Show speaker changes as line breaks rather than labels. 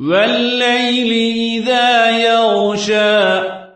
والليل إذا يغشى